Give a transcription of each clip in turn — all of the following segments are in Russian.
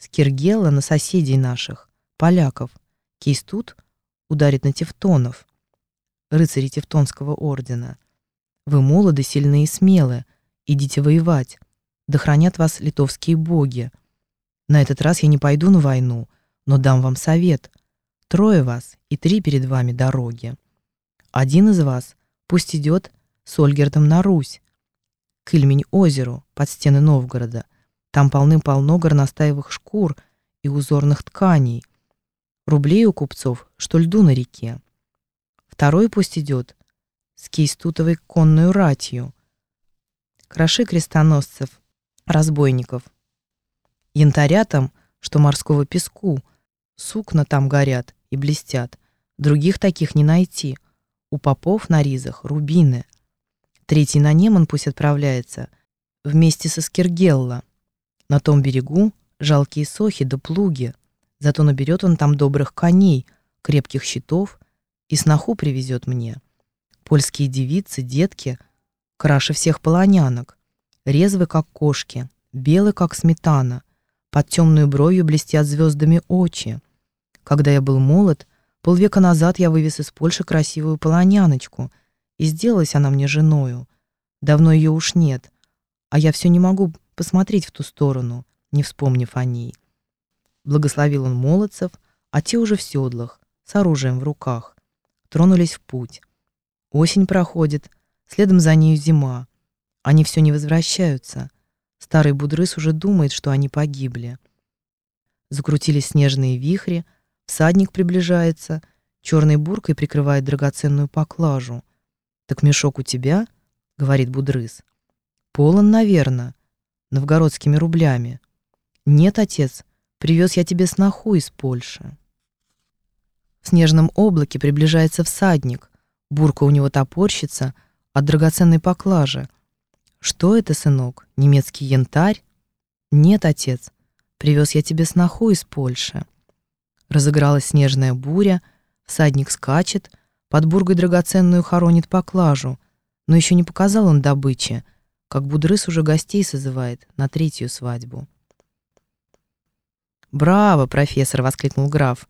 Скиргелла на соседей наших, поляков. Кейстут ударит на тевтонов, рыцари Тевтонского ордена. Вы молоды, сильны и смелы, идите воевать, да хранят вас литовские боги. На этот раз я не пойду на войну, но дам вам совет. Трое вас и три перед вами дороги. Один из вас пусть идет с Ольгердом на Русь, к Ильмень-озеру, под стены Новгорода. Там полным-полно горностаевых шкур и узорных тканей. Рублей у купцов, что льду на реке. Второй пусть идет с кейстутовой конную ратью. Кроши крестоносцев, разбойников. Янтаря там, что морского песку, сукна там горят и блестят. Других таких не найти. У попов на ризах рубины. Третий на Неман пусть отправляется вместе со Скиргелла. На том берегу жалкие сохи да плуги. Зато наберет он там добрых коней, крепких щитов и сноху привезет мне. Польские девицы, детки, краше всех полонянок, резвы, как кошки, белы, как сметана, под темную бровью блестят звездами очи. Когда я был молод, полвека назад я вывез из Польши красивую полоняночку, и сделалась она мне женою. Давно ее уж нет, а я все не могу посмотреть в ту сторону, не вспомнив о ней. Благословил он молодцев, а те уже в седлах, с оружием в руках. Тронулись в путь. Осень проходит, следом за нею зима. Они все не возвращаются. Старый Будрыс уже думает, что они погибли. Закрутились снежные вихри, всадник приближается, черной буркой прикрывает драгоценную поклажу. «Так мешок у тебя?» — говорит Будрыс. «Полон, наверное, новгородскими рублями». «Нет, отец, привез я тебе сноху из Польши». В снежном облаке приближается всадник. Бурка у него топорщится от драгоценной поклажи. «Что это, сынок, немецкий янтарь?» «Нет, отец, привез я тебе сноху из Польши». Разыгралась снежная буря, всадник скачет — под бургой драгоценную хоронит поклажу, но еще не показал он добычи, как Будрыс уже гостей созывает на третью свадьбу. «Браво, профессор!» — воскликнул граф.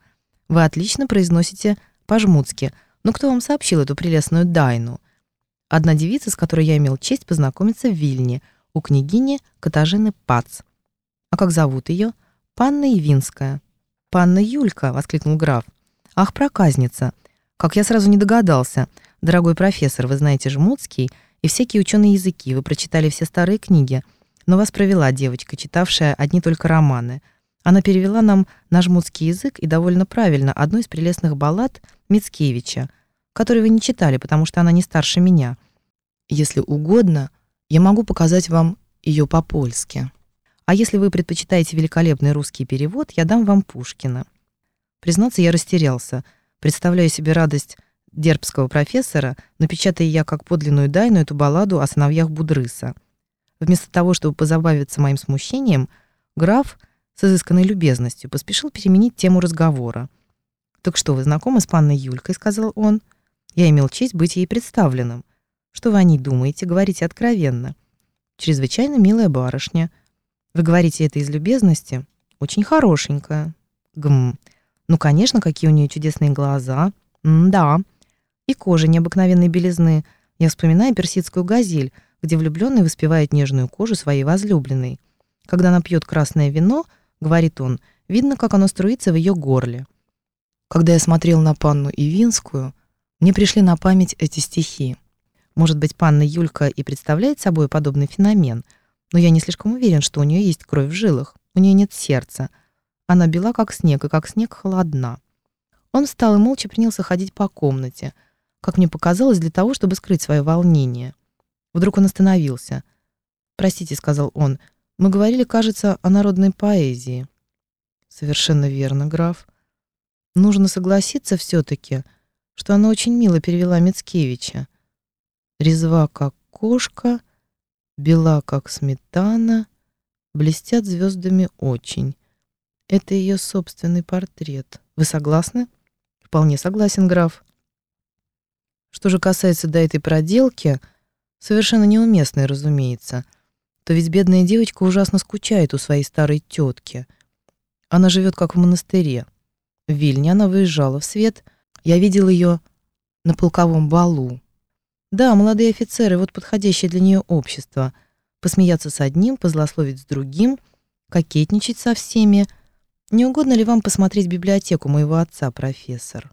«Вы отлично произносите по-жмутски. Но кто вам сообщил эту прелестную дайну?» Одна девица, с которой я имел честь познакомиться в Вильне, у княгини Катажины Пац. «А как зовут ее?» «Панна Ивинская». «Панна Юлька!» — воскликнул граф. «Ах, проказница! Как я сразу не догадался. Дорогой профессор, вы знаете жмутский и всякие ученые языки, вы прочитали все старые книги. Но вас провела девочка, читавшая одни только романы. Она перевела нам на жмутский язык и довольно правильно одну из прелестных баллад Мицкевича, которую вы не читали, потому что она не старше меня. Если угодно, я могу показать вам ее по-польски. А если вы предпочитаете великолепный русский перевод, я дам вам Пушкина. Признаться, я растерялся — Представляю себе радость дербского профессора, напечатая я как подлинную дайну эту балладу о сыновьях Будрыса. Вместо того, чтобы позабавиться моим смущением, граф с изысканной любезностью поспешил переменить тему разговора. «Так что, вы знакомы с панной Юлькой?» — сказал он. «Я имел честь быть ей представленным. Что вы о ней думаете? Говорите откровенно. Чрезвычайно милая барышня. Вы говорите это из любезности? Очень хорошенькая. Гм. Ну, конечно, какие у нее чудесные глаза. М да. И кожа необыкновенной белизны. Я вспоминаю персидскую газель, где влюбленный воспевает нежную кожу своей возлюбленной. Когда она пьет красное вино, говорит он, видно, как оно струится в ее горле. Когда я смотрел на панну Ивинскую, мне пришли на память эти стихи. Может быть, панна Юлька и представляет собой подобный феномен, но я не слишком уверен, что у нее есть кровь в жилах, у нее нет сердца, она бела, как снег, и как снег холодна. Он встал и молча принялся ходить по комнате, как мне показалось, для того, чтобы скрыть свое волнение. Вдруг он остановился. «Простите», — сказал он, — «мы говорили, кажется, о народной поэзии». «Совершенно верно, граф. Нужно согласиться все-таки, что она очень мило перевела Мицкевича. Резва, как кошка, бела, как сметана, блестят звездами очень. Это ее собственный портрет. Вы согласны? Вполне согласен, граф. Что же касается до этой проделки, совершенно неуместной, разумеется, то ведь бедная девочка ужасно скучает у своей старой тетки. Она живет как в монастыре. В Вильне она выезжала в свет. Я видел ее на полковом балу. Да, молодые офицеры, вот подходящее для нее общество. Посмеяться с одним, позлословить с другим, кокетничать со всеми. Не угодно ли вам посмотреть библиотеку моего отца, профессор?